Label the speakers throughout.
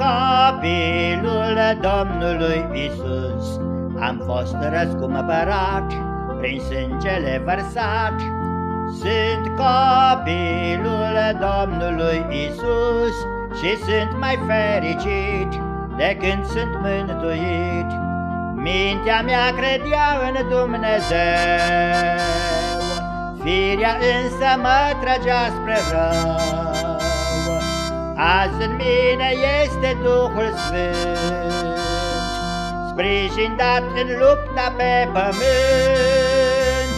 Speaker 1: copilul Domnului Isus, Am fost răscumpărat prin sângele vărsat. Sunt copilul Domnului Isus Și sunt mai fericit de când sunt mântuit. Mintea mea credea în Dumnezeu, Firea însă mă trăgea spre rău. Azi în mine este Duhul Sfânt, Sprijin dat în lupta pe pământ.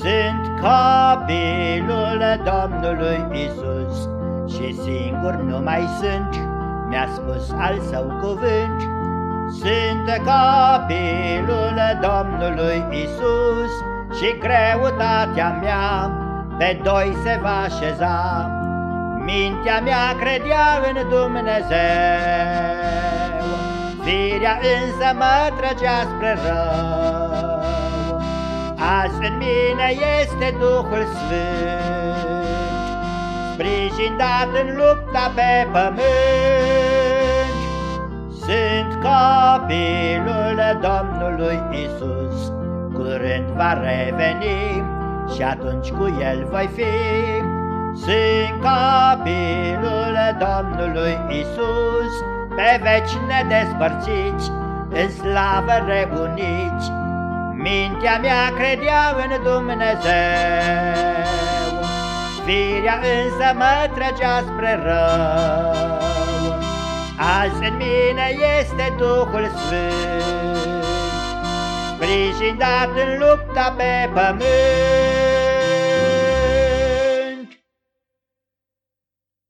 Speaker 1: Sunt copilul Domnului Isus Și singur nu mai sunt, Mi-a spus al său cuvânt. Sunt copilul Domnului Isus Și greutatea mea pe doi se va așeza. Mintea mea credea în Dumnezeu, Firea însă mă trăgea spre rău. Azi în mine este Duhul Sfânt, Sprijin dat în lupta pe pământ. Sunt copilul Domnului Isus, Curând va reveni și atunci cu El voi fi. Sunt copilul Domnului Isus, Pe veci nedespărțiți, în slavă reuniți. Mintea mea credea în Dumnezeu, Firea însă mă trăgea spre rău. Azi în mine este Duhul Sfânt, Sprijin dat în lupta pe pământ.